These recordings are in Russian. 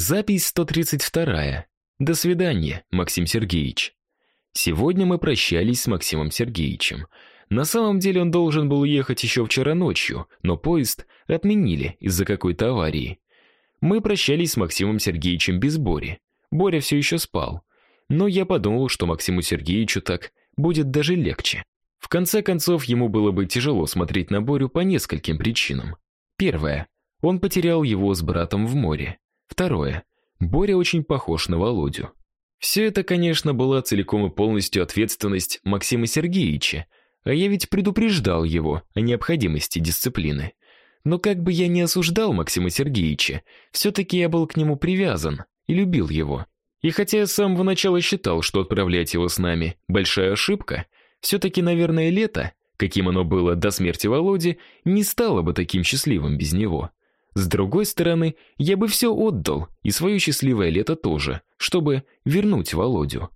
Запись 132. До свидания, Максим Сергеевич. Сегодня мы прощались с Максимом Сергеевичем. На самом деле он должен был ехать еще вчера ночью, но поезд отменили из-за какой-то аварии. Мы прощались с Максимом Сергеевичем без Бори. Боря все еще спал. Но я подумал, что Максиму Сергеевичу так будет даже легче. В конце концов, ему было бы тяжело смотреть на Борю по нескольким причинам. Первое. Он потерял его с братом в море. Второе. Боря очень похож на Володю. Все это, конечно, была целиком и полностью ответственность Максима Сергеевича, а я ведь предупреждал его о необходимости дисциплины. Но как бы я ни осуждал Максима Сергеевича, все таки я был к нему привязан и любил его. И хотя я с самого начала считал, что отправлять его с нами большая ошибка, все таки наверное, лето, каким оно было до смерти Володи, не стало бы таким счастливым без него. С другой стороны, я бы все отдал, и свое счастливое лето тоже, чтобы вернуть Володю.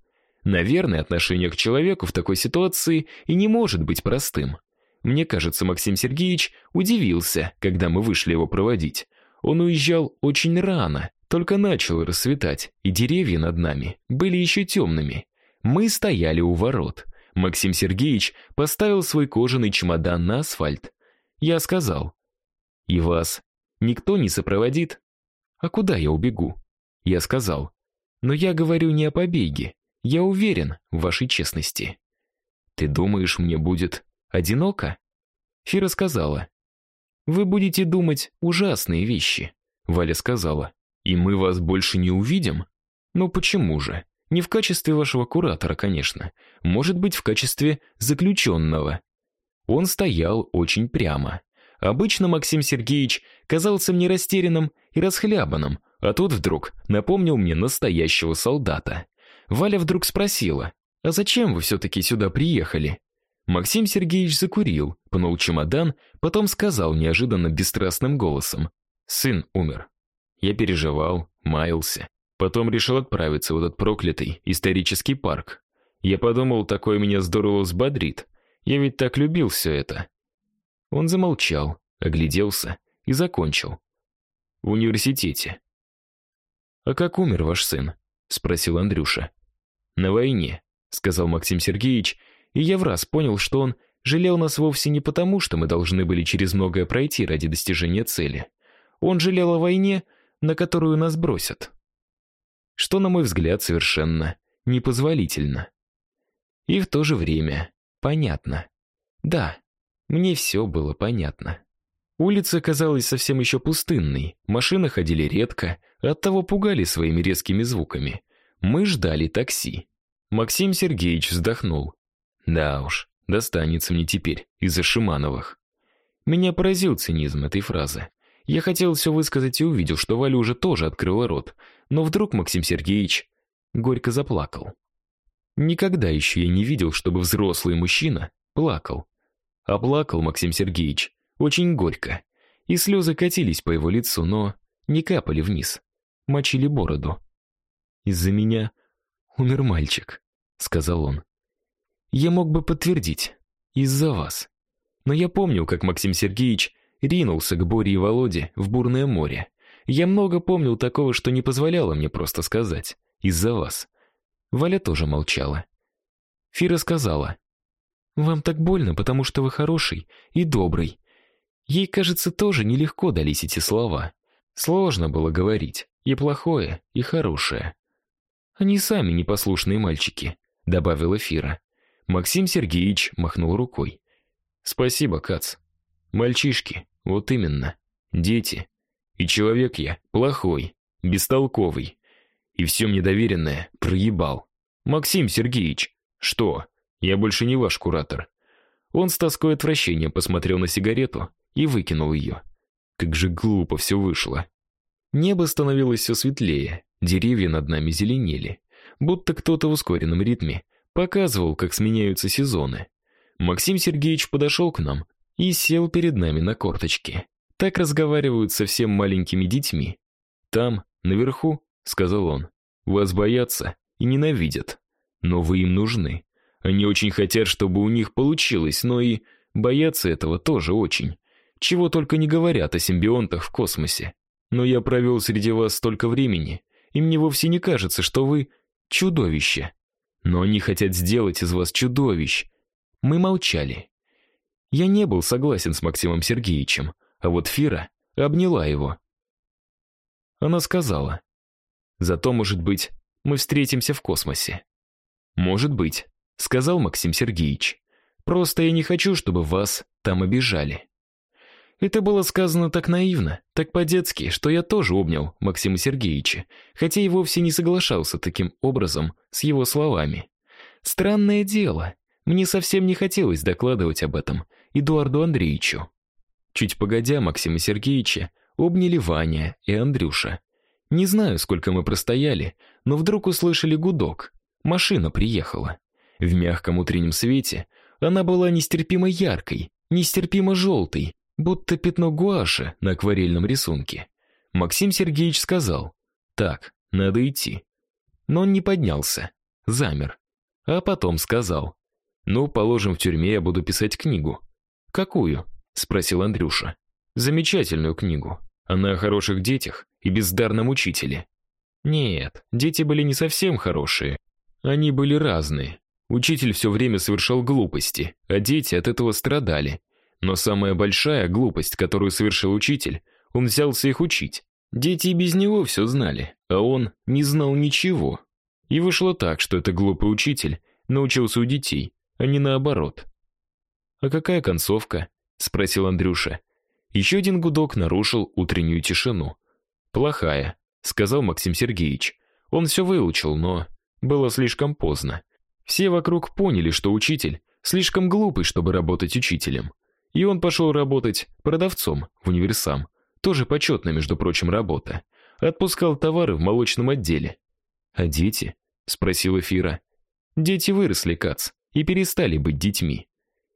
Наверное, отношение к человеку в такой ситуации и не может быть простым. Мне кажется, Максим Сергеевич удивился, когда мы вышли его проводить. Он уезжал очень рано, только начало рассветать, и деревья над нами были еще темными. Мы стояли у ворот. Максим Сергеевич поставил свой кожаный чемодан на асфальт. Я сказал: "И вас никто не сопроводит?" "А куда я убегу?" Я сказал: "Но я говорю не о побеге. Я уверен в вашей честности". "Ты думаешь, мне будет одиноко?" Фира сказала: "Вы будете думать ужасные вещи". Валя сказала: "И мы вас больше не увидим?" "Ну почему же? Не в качестве вашего куратора, конечно. Может быть, в качестве заключенного». Он стоял очень прямо. Обычно Максим Сергеевич казался мне растерянным и расхлябанным, а тут вдруг напомнил мне настоящего солдата. Валя вдруг спросила: "А зачем вы все таки сюда приехали?" Максим Сергеевич закурил, пнул чемодан, потом сказал неожиданно бесстрастным голосом: "Сын умер. Я переживал, маялся. Потом решил отправиться в этот проклятый исторический парк. Я подумал, такое меня здорово взбодрит. Я ведь так любил все это". Он замолчал, огляделся и закончил. В университете. А как умер ваш сын? спросил Андрюша. На войне, сказал Максим Сергеевич и я в раз понял, что он жалел нас вовсе не потому, что мы должны были через многое пройти ради достижения цели. Он жалел о войне, на которую нас бросят. Что, на мой взгляд, совершенно непозволительно. И в то же время понятно. Да, мне все было понятно. Улица казалась совсем еще пустынной, машины ходили редко, оттого пугали своими резкими звуками. Мы ждали такси. Максим Сергеевич вздохнул. Да уж, достанется мне теперь из-за Шимановых. Меня поразил цинизм этой фразы. Я хотел все высказать и увидел, что Валя уже тоже открыла рот, но вдруг Максим Сергеевич горько заплакал. Никогда еще я не видел, чтобы взрослый мужчина плакал. А плакал Максим Сергеевич очень горько, и слезы катились по его лицу, но не капали вниз, мочили бороду. Из-за меня умер мальчик, сказал он. Я мог бы подтвердить. Из-за вас. Но я помню, как Максим Сергеевич ринулся к Боре и Володе в бурное море. Я много помнил такого, что не позволяло мне просто сказать. Из-за вас. Валя тоже молчала. Фира сказала: "Вам так больно, потому что вы хороший и добрый". Ей, кажется, тоже нелегко дались эти слова. Сложно было говорить и плохое, и хорошее. Они сами непослушные мальчики, добавила Фира. Максим Сергеевич махнул рукой. Спасибо, Кац. Мальчишки, вот именно, дети. И человек я плохой, бестолковый. И все мне доверенное проебал. Максим Сергеевич, что? Я больше не ваш куратор. Он с тоской отвращения посмотрел на сигарету и выкинул ее. Как же глупо все вышло. Небо становилось все светлее, деревья над нами зеленели, будто кто-то в ускоренном ритме показывал, как сменяются сезоны. Максим Сергеевич подошел к нам и сел перед нами на корточки. Так разговаривают со совсем маленькими детьми. Там, наверху, сказал он. Вас боятся и ненавидят, но вы им нужны. Они очень хотят, чтобы у них получилось, но и боятся этого тоже очень. Чего только не говорят о симбионтах в космосе. но я провел среди вас столько времени, и мне вовсе не кажется, что вы чудовище. Но они хотят сделать из вас чудовищ. Мы молчали. Я не был согласен с Максимом Сергеевичем, а вот Фира обняла его. Она сказала: "Зато, может быть, мы встретимся в космосе". "Может быть", сказал Максим Сергеевич. "Просто я не хочу, чтобы вас там обижали". Это было сказано так наивно, так по-детски, что я тоже обнял Максима Сергеевича, хотя и вовсе не соглашался таким образом с его словами. Странное дело, мне совсем не хотелось докладывать об этом Эдуарду Андреевичу. Чуть погодя Максима Сергеевича обняли Ваня и Андрюша. Не знаю, сколько мы простояли, но вдруг услышали гудок. Машина приехала. В мягком утреннем свете она была нестерпимо яркой, нестерпимо желтой, будто пятно гуаши на акварельном рисунке. Максим Сергеевич сказал: "Так, надо идти". Но он не поднялся, замер. А потом сказал: "Ну, положим, в тюрьме я буду писать книгу". "Какую?" спросил Андрюша. "Замечательную книгу. Она о хороших детях и бездарном учителе". Нет, дети были не совсем хорошие. Они были разные. Учитель все время совершал глупости, а дети от этого страдали. Но самая большая глупость, которую совершил учитель, он взялся их учить. Дети и без него все знали, а он не знал ничего. И вышло так, что этот глупый учитель научился у детей, а не наоборот. А какая концовка? спросил Андрюша. Еще один гудок нарушил утреннюю тишину. Плохая, сказал Максим Сергеевич. Он все выучил, но было слишком поздно. Все вокруг поняли, что учитель слишком глупый, чтобы работать учителем. И он пошел работать продавцом в универсам. Тоже почетная, между прочим, работа. Отпускал товары в молочном отделе. А дети? спросила Фира. Дети выросли, Кац, и перестали быть детьми.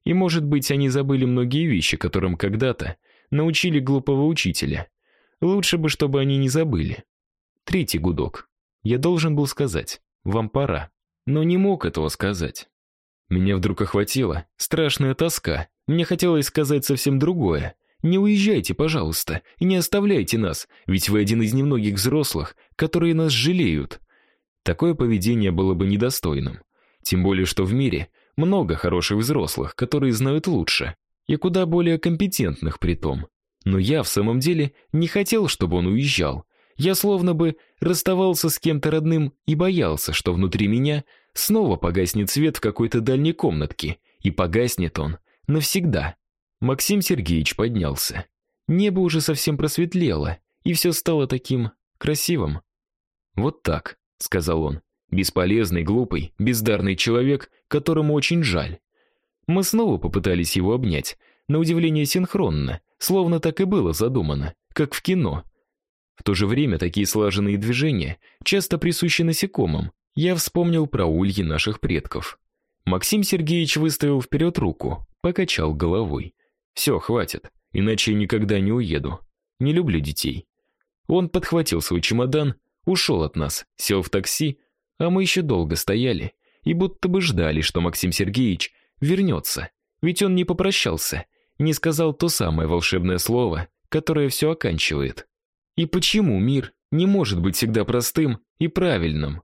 И, может быть, они забыли многие вещи, которым когда-то научили глупого учителя. Лучше бы, чтобы они не забыли. Третий гудок. Я должен был сказать: "Вам пора", но не мог этого сказать. Меня вдруг охватила страшная тоска. Мне хотелось сказать совсем другое. Не уезжайте, пожалуйста, и не оставляйте нас, ведь вы один из немногих взрослых, которые нас жалеют. Такое поведение было бы недостойным. Тем более, что в мире много хороших взрослых, которые знают лучше, и куда более компетентных при том. Но я в самом деле не хотел, чтобы он уезжал. Я словно бы расставался с кем-то родным и боялся, что внутри меня снова погаснет свет в какой-то дальней комнатке, и погаснет он навсегда. Максим Сергеевич поднялся. Небо уже совсем просветлело, и все стало таким красивым. Вот так, сказал он. Бесполезный, глупый, бездарный человек, которому очень жаль. Мы снова попытались его обнять, на удивление синхронно, словно так и было задумано, как в кино. В то же время такие слаженные движения часто присущи насекомым. Я вспомнил про ульи наших предков. Максим Сергеевич выставил вперед руку, покачал головой. «Все, хватит, иначе я никогда не уеду. Не люблю детей. Он подхватил свой чемодан, ушел от нас, сел в такси, а мы еще долго стояли и будто бы ждали, что Максим Сергеевич вернется. Ведь он не попрощался, не сказал то самое волшебное слово, которое все оканчивает. И почему мир не может быть всегда простым и правильным?